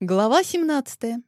Глава 17.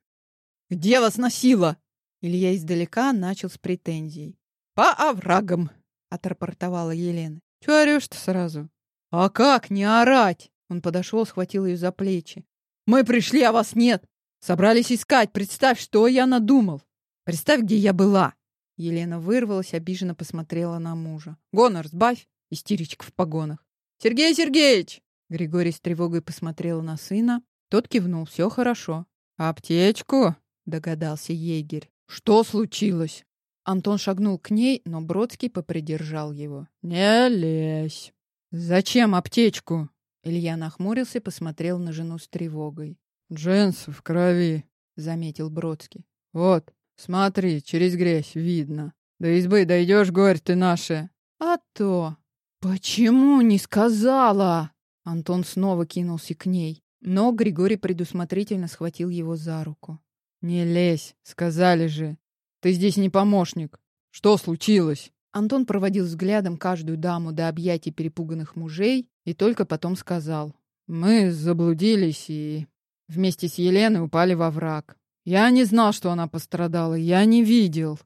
«Где вас носило?» Илья издалека начал с претензий. «По оврагам», — отрапортовала Елена. «Чего орешь-то сразу?» «А как не орать?» Он подошел, схватил ее за плечи. «Мы пришли, а вас нет! Собрались искать, представь, что я надумал! Представь, где я была!» Елена вырвалась, обиженно посмотрела на мужа. «Гонор сбавь!» — истеричка в погонах. «Сергей Сергеевич!» Григорий с тревогой посмотрел на сына, тот кивнул, все хорошо. «Аптечку?» — догадался егерь. «Что случилось?» Антон шагнул к ней, но Бродский попридержал его. «Не лезь!» «Зачем аптечку?» Илья нахмурился и посмотрел на жену с тревогой. «Джинсы в крови», — заметил Бродский. «Вот, смотри, через грязь видно. До избы дойдешь, горь ты наша». «А то! Почему не сказала?» Антон снова кинулся к ней. Но Григорий предусмотрительно схватил его за руку. «Не лезь, сказали же. Ты здесь не помощник. Что случилось?» Антон проводил взглядом каждую даму до объятий перепуганных мужей и только потом сказал. «Мы заблудились и вместе с Еленой упали во враг. Я не знал, что она пострадала. Я не видел.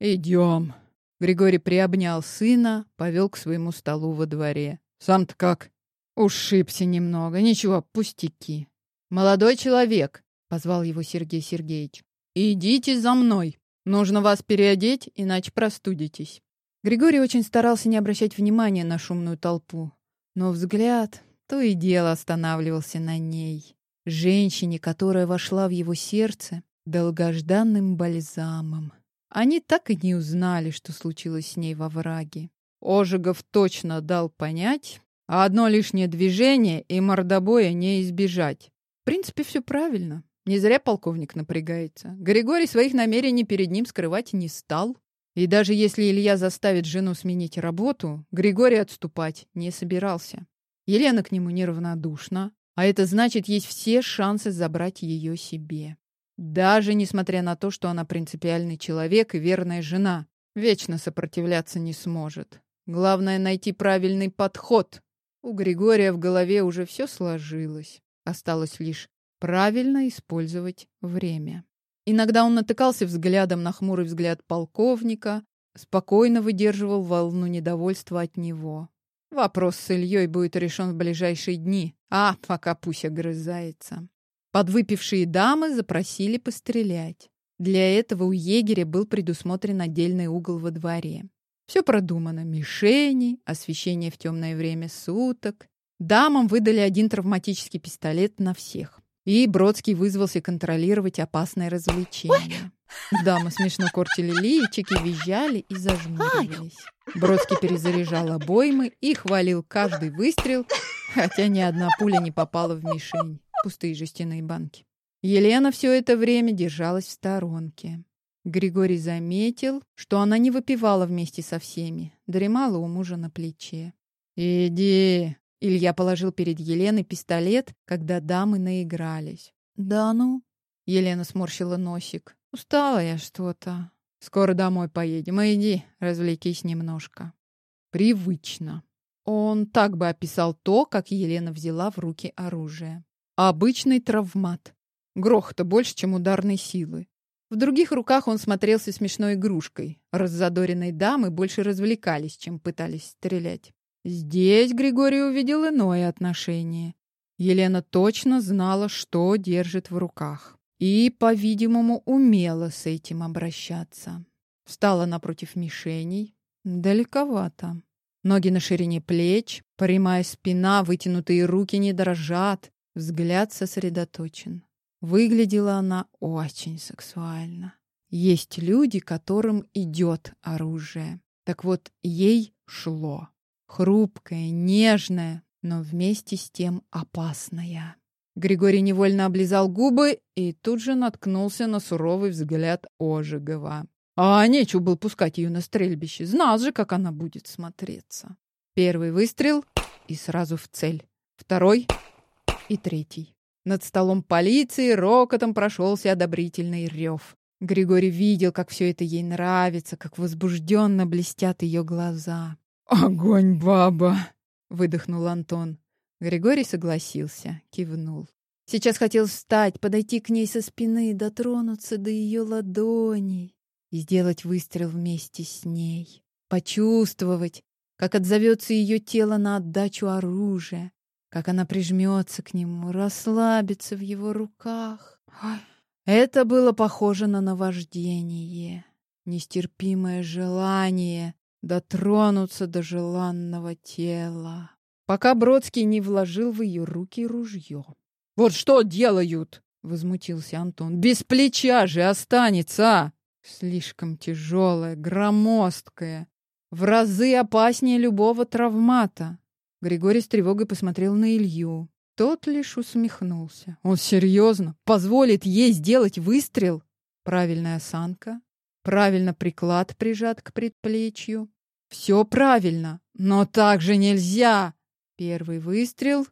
Идем». Григорий приобнял сына, повел к своему столу во дворе. «Сам-то как?» Ушибся немного, ничего, пустяки. Молодой человек, позвал его Сергей Сергеевич. Идите за мной. Нужно вас переодеть, иначе простудитесь. Григорий очень старался не обращать внимания на шумную толпу, но взгляд то и дело останавливался на ней, женщине, которая вошла в его сердце долгожданным бальзамом. Они так и не узнали, что случилось с ней во враге. Ожегов точно дал понять, а одно лишнее движение и мордобоя не избежать. В принципе, все правильно. Не зря полковник напрягается. Григорий своих намерений перед ним скрывать не стал. И даже если Илья заставит жену сменить работу, Григорий отступать не собирался. Елена к нему неравнодушна, а это значит, есть все шансы забрать ее себе. Даже несмотря на то, что она принципиальный человек и верная жена, вечно сопротивляться не сможет. Главное — найти правильный подход, у Григория в голове уже все сложилось. Осталось лишь правильно использовать время. Иногда он натыкался взглядом на хмурый взгляд полковника, спокойно выдерживал волну недовольства от него. Вопрос с Ильей будет решен в ближайшие дни, а пока пусть огрызается. Подвыпившие дамы запросили пострелять. Для этого у егеря был предусмотрен отдельный угол во дворе. Все продумано. Мишени, освещение в темное время суток. Дамам выдали один травматический пистолет на всех. И Бродский вызвался контролировать опасное развлечение. Дамы смешно корчили личики, визжали и зажмуривались. Бродский перезаряжал обоймы и хвалил каждый выстрел, хотя ни одна пуля не попала в мишень. Пустые жестяные банки. Елена все это время держалась в сторонке. Григорий заметил, что она не выпивала вместе со всеми, дремала у мужа на плече. «Иди!» — Илья положил перед Еленой пистолет, когда дамы наигрались. «Да ну?» — Елена сморщила носик. «Устала я что-то. Скоро домой поедем. Иди, развлекись немножко». Привычно. Он так бы описал то, как Елена взяла в руки оружие. Обычный травмат. Грохота больше, чем ударной силы. В других руках он смотрелся смешной игрушкой. Раззадоренные дамы больше развлекались, чем пытались стрелять. Здесь Григорий увидел иное отношение. Елена точно знала, что держит в руках. И, по-видимому, умела с этим обращаться. Встала напротив мишеней. Далековато. Ноги на ширине плеч, прямая спина, вытянутые руки не дрожат, взгляд сосредоточен. Выглядела она очень сексуально. Есть люди, которым идет оружие. Так вот, ей шло. Хрупкое, нежное, но вместе с тем опасное. Григорий невольно облизал губы и тут же наткнулся на суровый взгляд Ожегова. А нечего было пускать ее на стрельбище. Знал же, как она будет смотреться. Первый выстрел и сразу в цель. Второй и третий. Над столом полиции рокотом прошелся одобрительный рев. Григорий видел, как все это ей нравится, как возбужденно блестят ее глаза. «Огонь, баба!» — выдохнул Антон. Григорий согласился, кивнул. Сейчас хотел встать, подойти к ней со спины, дотронуться до ее ладоней и сделать выстрел вместе с ней. Почувствовать, как отзовется ее тело на отдачу оружия, как она прижмется к нему, расслабится в его руках. Это было похоже на наваждение, нестерпимое желание дотронуться до желанного тела, пока Бродский не вложил в ее руки ружье. «Вот что делают?» — возмутился Антон. «Без плеча же останется!» Слишком тяжелая, громоздкая, в разы опаснее любого травмата. Григорий с тревогой посмотрел на Илью. Тот лишь усмехнулся. Он серьезно позволит ей сделать выстрел? Правильная осанка, правильно приклад прижат к предплечью. Все правильно, но так же нельзя. Первый выстрел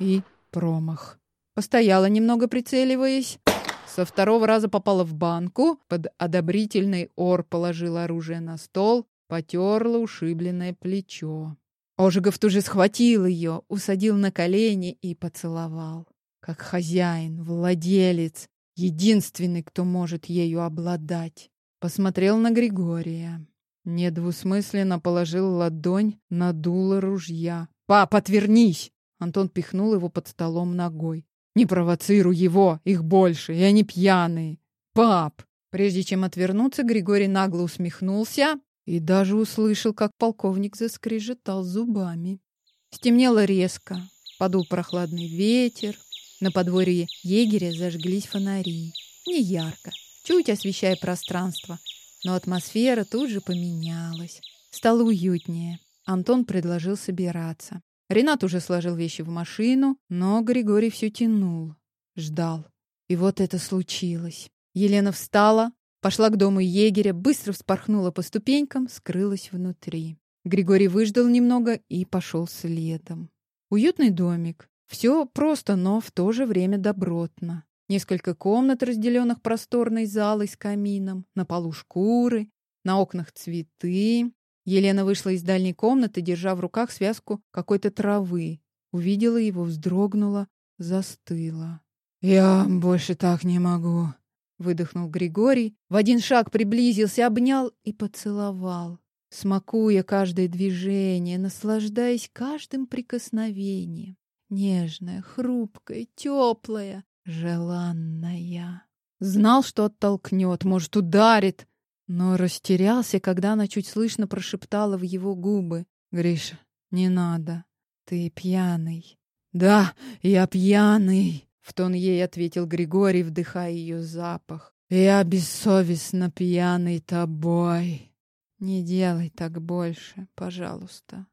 и промах. Постояла немного, прицеливаясь. Со второго раза попала в банку, под одобрительный ор положила оружие на стол, потерла ушибленное плечо. Ожегов тут же схватил ее, усадил на колени и поцеловал. Как хозяин, владелец, единственный, кто может ею обладать. Посмотрел на Григория. Недвусмысленно положил ладонь на дуло ружья. «Пап, отвернись!» Антон пихнул его под столом ногой. «Не провоцируй его, их больше, и они пьяные!» «Пап!» Прежде чем отвернуться, Григорий нагло усмехнулся и даже услышал, как полковник заскрежетал зубами. Стемнело резко, подул прохладный ветер. На подворье егеря зажглись фонари. Не ярко, чуть освещая пространство. Но атмосфера тут же поменялась. Стало уютнее. Антон предложил собираться. Ренат уже сложил вещи в машину, но Григорий все тянул. Ждал. И вот это случилось. Елена встала, Пошла к дому егеря, быстро вспорхнула по ступенькам, скрылась внутри. Григорий выждал немного и пошел следом. Уютный домик. Все просто, но в то же время добротно. Несколько комнат, разделенных просторной залой с камином, на полу шкуры, на окнах цветы. Елена вышла из дальней комнаты, держа в руках связку какой-то травы. Увидела его, вздрогнула, застыла. «Я больше так не могу», выдохнул Григорий, в один шаг приблизился, обнял и поцеловал, смакуя каждое движение, наслаждаясь каждым прикосновением. Нежная, хрупкая, теплая, желанная. Знал, что оттолкнет, может, ударит, но растерялся, когда она чуть слышно прошептала в его губы. «Гриша, не надо, ты пьяный». «Да, я пьяный», в тон ей ответил Григорий, вдыхая ее запах. Я бессовестно пьяный тобой. Не делай так больше, пожалуйста.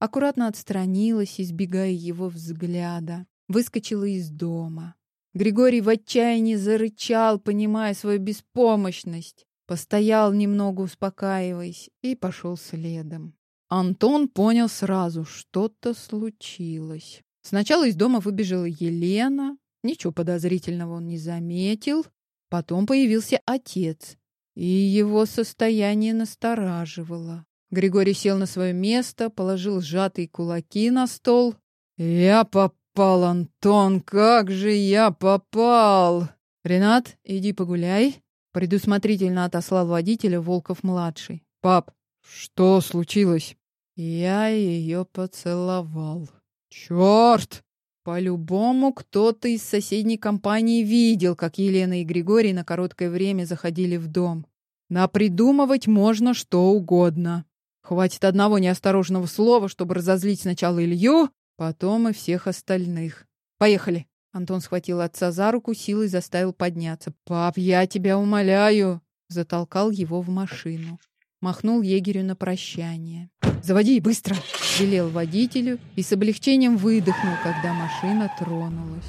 Аккуратно отстранилась, избегая его взгляда. Выскочила из дома. Григорий в отчаянии зарычал, понимая свою беспомощность. Постоял немного, успокаиваясь, и пошел следом. Антон понял сразу, что-то случилось. Сначала из дома выбежала Елена, Ничего подозрительного он не заметил. Потом появился отец, и его состояние настораживало. Григорий сел на свое место, положил сжатые кулаки на стол. «Я попал, Антон, как же я попал!» «Ренат, иди погуляй», — предусмотрительно отослал водителя Волков-младший. «Пап, что случилось?» Я ее поцеловал. «Черт!» По-любому кто-то из соседней компании видел, как Елена и Григорий на короткое время заходили в дом. Напридумывать можно что угодно. Хватит одного неосторожного слова, чтобы разозлить сначала Илью, потом и всех остальных. Поехали. Антон схватил отца за руку, силой заставил подняться. «Пап, я тебя умоляю!» Затолкал его в машину. Махнул егерю на прощание. «Заводи быстро!» — велел водителю и с облегчением выдохнул, когда машина тронулась.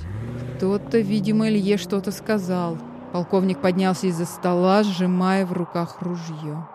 Кто-то, видимо, Илье что-то сказал. Полковник поднялся из-за стола, сжимая в руках ружье.